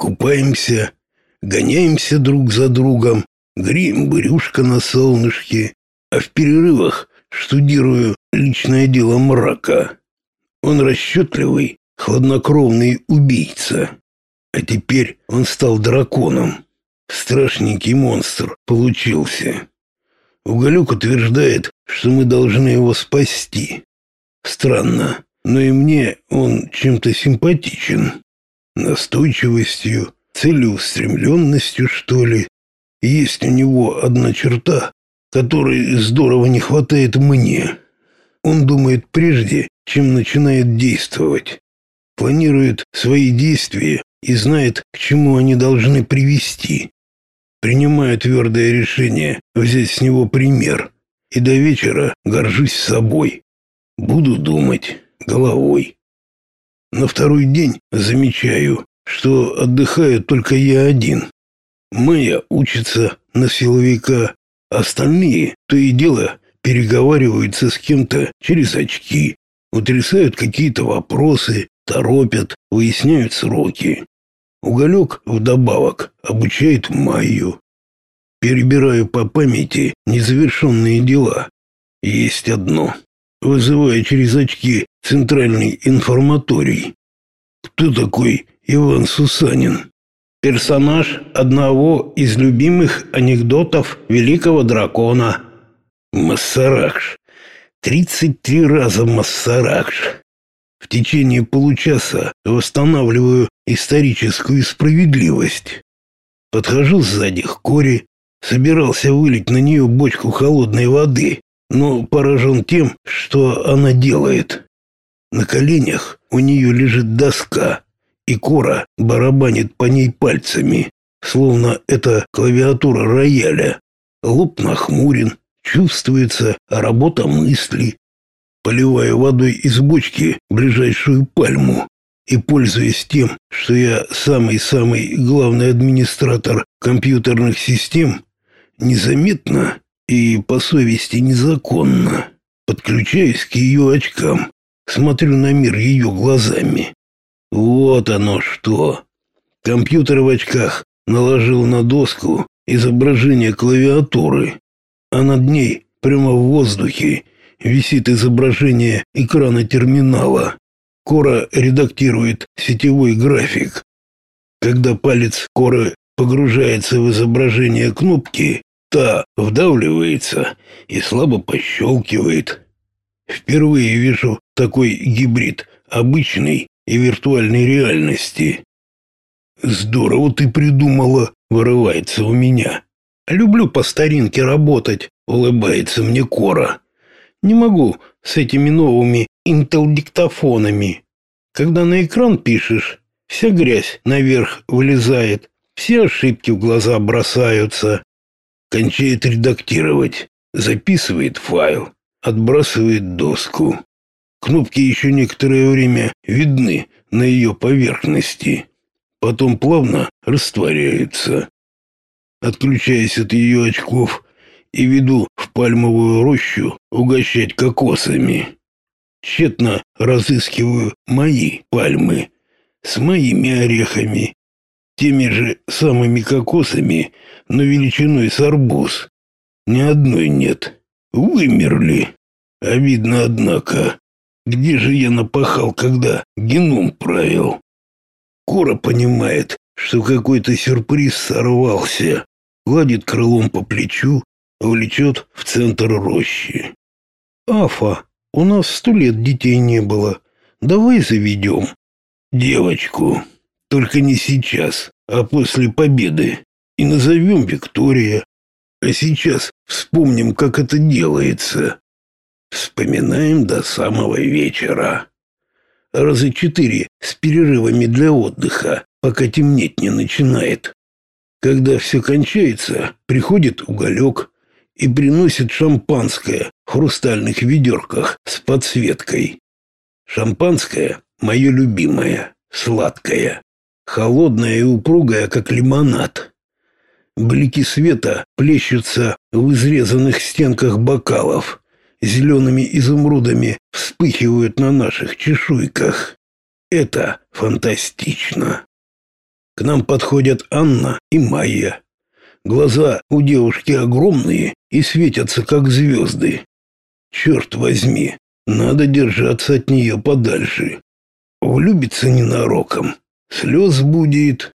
Купаемся, гоняемся друг за другом, греем брюшко на солнышке, а в перерывах штудирую личное дело мрака. Он расчетливый, хладнокровный убийца. А теперь он стал драконом. Страшненький монстр получился. Уголек утверждает, что мы должны его спасти. Странно, но и мне он чем-то симпатичен. Настойчивостью, целеустремленностью, что ли. Есть у него одна черта, которой здорово не хватает мне. Он думает прежде, чем начинает действовать. Планирует свои действия и знает, к чему они должны привести. Принимаю твердое решение взять с него пример. И до вечера горжусь собой. Буду думать головой. На второй день замечаю, что отдыхаю только я один. Майя учится на силовика, остальные то и дело переговариваются с кем-то через очки, утрясают какие-то вопросы, торопят, выясняют сроки. Уголек вдобавок обучает Майю. Перебираю по памяти незавершенные дела. Есть одно. Вызываю через очки центральный информаторий. Кто такой Иван Сусанин? Персонаж одного из любимых анекдотов великого дракона. Массаракш. Тридцать три раза Массаракш. В течение получаса восстанавливаю историческую справедливость. Подхожу сзади к Коре, собирался вылить на нее бочку холодной воды, но поражен тем, что она делает. На коленях у нее лежит доска, и Кора барабанит по ней пальцами, словно это клавиатура рояля. Лоб нахмурен, чувствуется работа мысли. Поливаю водой из бочки ближайшую пальму и, пользуясь тем, что я самый-самый главный администратор компьютерных систем, незаметно и по совести незаконно подключаюсь к ее очкам, смотрю на мир ее глазами. Вот оно что. Компьютер в очках наложил на доску изображение клавиатуры, а над ней прямо в воздухе висит изображение экрана терминала. Кора редактирует сетевой график. Когда палец Коры погружается в изображение кнопки, та вдавливается и слабо пощелкивает. Впервые вижу такой гибрид обычной и виртуальной реальности. Здорово ты придумала, вырывается у меня. Люблю по старинке работать, улыбается мне Кора. Не могу с этими новыми интел-диктофонами. Когда на экран пишешь, вся грязь наверх вылезает, все ошибки в глаза бросаются. Кончает редактировать, записывает файл, отбрасывает доску. Кнопки еще некоторое время видны на ее поверхности, потом плавно растворяются. Отключаясь от ее очков и веду в пальмовую рощу угощать кокосами. Тщетно разыскиваю мои пальмы с моими орехами, теми же самыми кокосами, но величиной с арбуз. Ни одной нет. Вымерли. Обидно, однако. Где же я напахал, когда геном правил? Кора понимает, что какой-то сюрприз сорвался, гладит крылом по плечу, влечет в центр рощи. «Афа, у нас сто лет детей не было. Давай заведем». «Девочку. Только не сейчас, а после победы. И назовем Виктория. А сейчас вспомним, как это делается». Вспоминаем до самого вечера. Раза четыре с перерывами для отдыха, пока темнеть не начинает. Когда все кончается, приходит уголек и приносит шампанское в хрустальных ведерках с подсветкой. Шампанское мое любимое, сладкое, холодное и упругое, как лимонад. Блики света плещутся в изрезанных стенках бокалов зелеными изумрудами вспыхивают на наших чешуйках. Это фантастично. К нам подходят Анна и Майя. Глаза у девушки огромные и светятся, как звезды. Черт возьми, надо держаться от нее подальше. Влюбится ненароком, слез будет.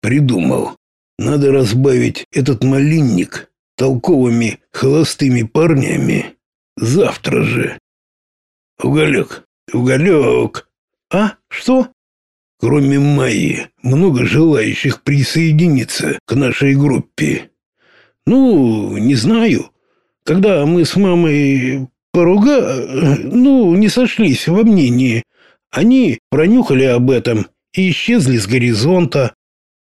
Придумал. Надо разбавить этот малинник толковыми холостыми парнями. Завтра же. Уголек, уголек. А, что? Кроме Майи, много желающих присоединиться к нашей группе. Ну, не знаю. Когда мы с мамой поруга, ну, не сошлись во мнении, они пронюхали об этом и исчезли с горизонта.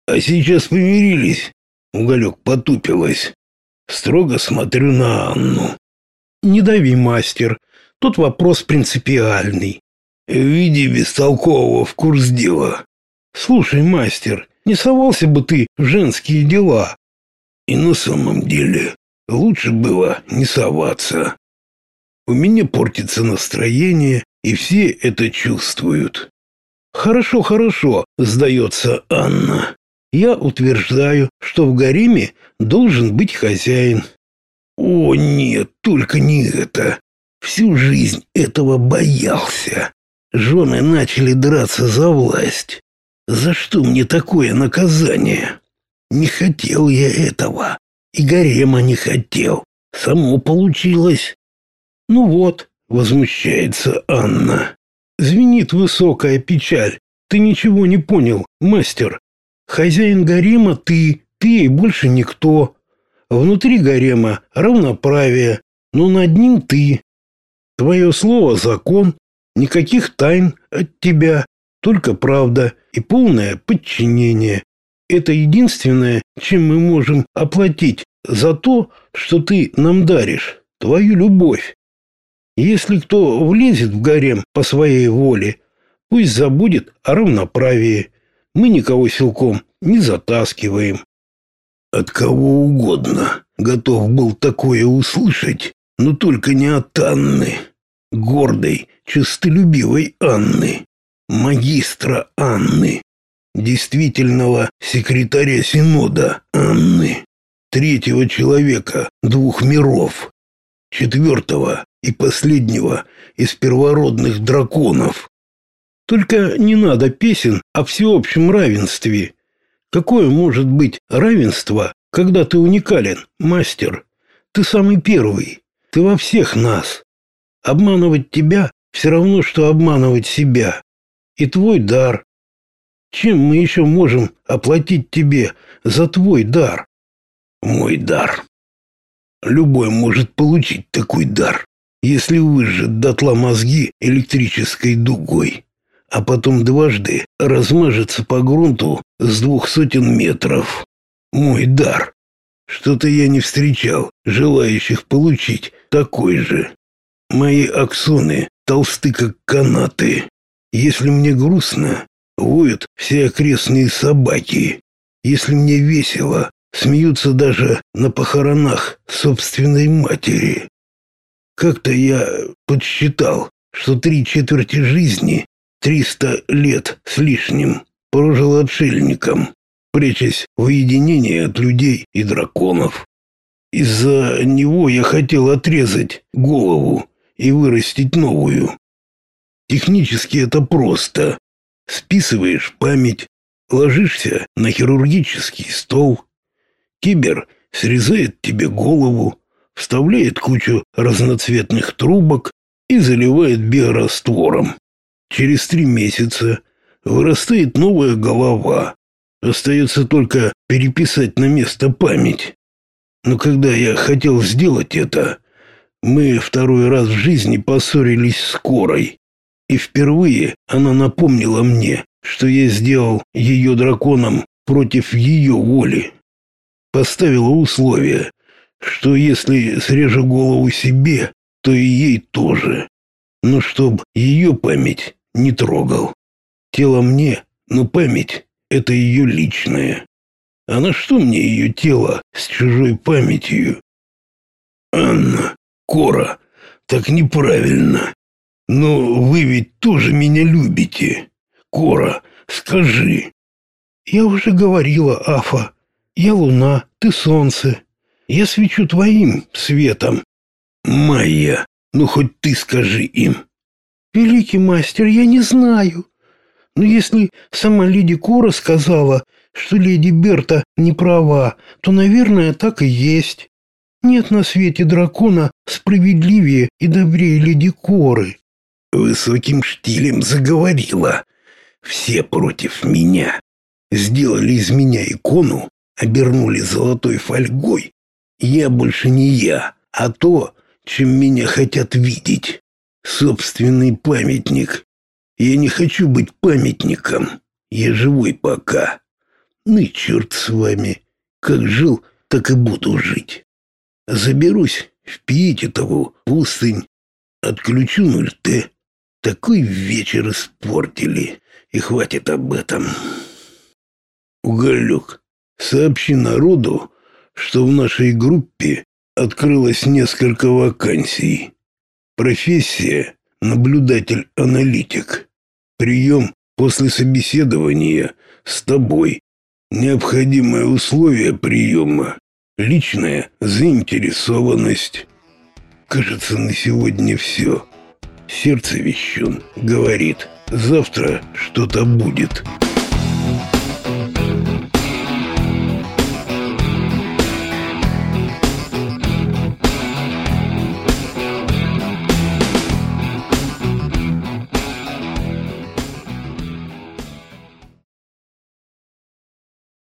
А сейчас помирились. Уголек потупилась. Строго смотрю на Анну. Не дави, мастер. Тут вопрос принципиальный. Види бестолкового в курс дела. Слушай, мастер, не совался бы ты в женские дела. И на самом деле лучше было не соваться. У меня портится настроение, и все это чувствуют. Хорошо, хорошо, сдается Анна. Я утверждаю, что в гареме должен быть хозяин. О, нет, только не это. Всю жизнь этого боялся. Жены начали драться за власть. За что мне такое наказание? Не хотел я этого. И гарема не хотел. Само получилось. Ну вот, возмущается Анна. Звенит высокая печаль. Ты ничего не понял, мастер. Хозяин гарема ты, ты и больше никто. Внутри гарема равноправие, но над ним ты. Твое слово закон, никаких тайн от тебя, только правда и полное подчинение. Это единственное, чем мы можем оплатить за то, что ты нам даришь, твою любовь. Если кто влезет в гарем по своей воле, пусть забудет о равноправии. Мы никого силком не затаскиваем. От кого угодно готов был такое услышать, но только не от Анны, гордой, честолюбивой Анны, магистра Анны, действительного секретаря Синода Анны, третьего человека двух миров, четвертого и последнего из первородных драконов. Только не надо песен о всеобщем равенстве. Какое может быть равенство, когда ты уникален, мастер? Ты самый первый. Ты во всех нас. Обманывать тебя все равно, что обманывать себя. И твой дар. Чем мы еще можем оплатить тебе за твой дар? Мой дар. Любой может получить такой дар, если выжжет дотла мозги электрической дугой а потом дважды размажется по грунту с двух сотен метров. Мой дар. Что-то я не встречал желающих получить такой же. Мои аксоны толсты, как канаты. Если мне грустно, воют все окрестные собаки. Если мне весело, смеются даже на похоронах собственной матери. Как-то я подсчитал, что три четверти жизни триста лет с лишним прожил отшельником, прячась в уединении от людей и драконов. Из-за него я хотел отрезать голову и вырастить новую. Технически это просто. Списываешь память, ложишься на хирургический стол. Кибер срезает тебе голову, вставляет кучу разноцветных трубок и заливает биораствором. Через три месяца вырастает новая голова. Остается только переписать на место память. Но когда я хотел сделать это, мы второй раз в жизни поссорились с Корой. И впервые она напомнила мне, что я сделал ее драконом против ее воли. Поставила условие, что если срежу голову себе, то и ей тоже. Но чтоб ее память не трогал. Тело мне, но память — это ее личное. А на что мне ее тело с чужой памятью? Анна, Кора, так неправильно. Но вы ведь тоже меня любите. Кора, скажи. Я уже говорила, Афа. Я луна, ты солнце. Я свечу твоим светом. Майя, ну хоть ты скажи им. Великий мастер, я не знаю. Но если сама леди Кора сказала, что леди Берта не права, то, наверное, так и есть. Нет на свете дракона справедливее и добрее леди Коры. Высоким штилем заговорила. Все против меня. Сделали из меня икону, обернули золотой фольгой. Я больше не я, а то, чем меня хотят видеть. Собственный памятник. Я не хочу быть памятником. Я живой пока. Ну и черт с вами. Как жил, так и буду жить. Заберусь в Пиетитову пустынь, отключу 0Т. Такой вечер испортили, и хватит об этом. Уголек, сообщи народу, что в нашей группе открылось несколько вакансий. Профессия – наблюдатель-аналитик. Прием после собеседования с тобой. Необходимое условие приема – личная заинтересованность. Кажется, на сегодня все. Сердце вещун говорит, завтра что-то будет.